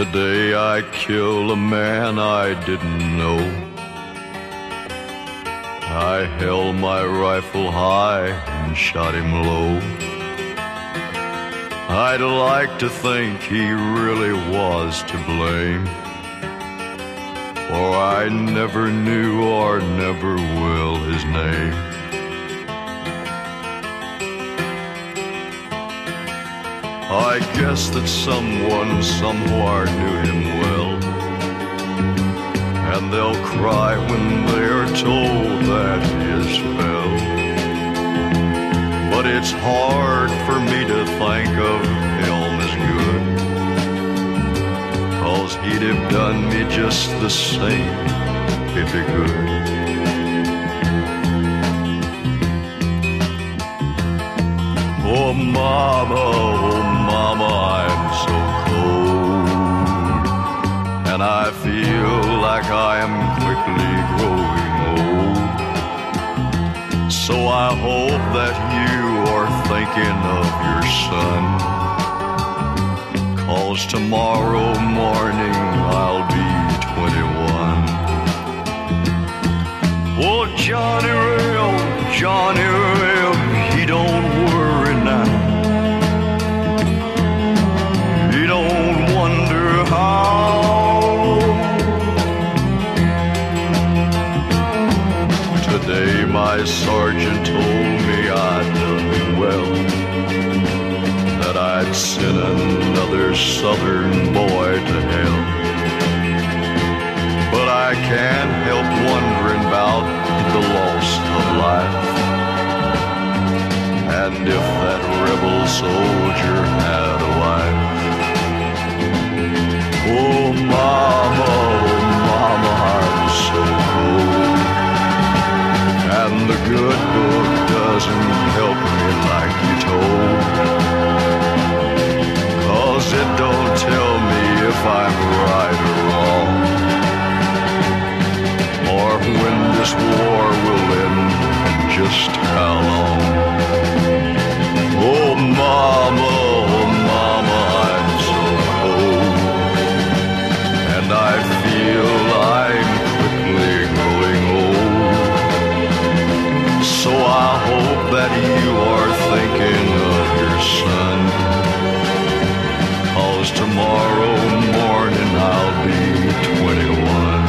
Today I killed a man I didn't know. I held my rifle high and shot him low. I'd like to think he really was to blame. For I never knew or never will his name. I guess that someone somewhere knew him well. And they'll cry when they're told that he has fell. But it's hard for me to think of him as good. Cause he'd have done me just the same if he could. Oh, mama, I hope that you are thinking of your son. Cause tomorrow morning I'll be 21. Oh, Johnny Rail, Johnny my sergeant told me I'd done well. That I'd sent another southern boy to hell. But I can't help wondering about the loss that you are thinking of your son. Cause tomorrow morning I'll be 21.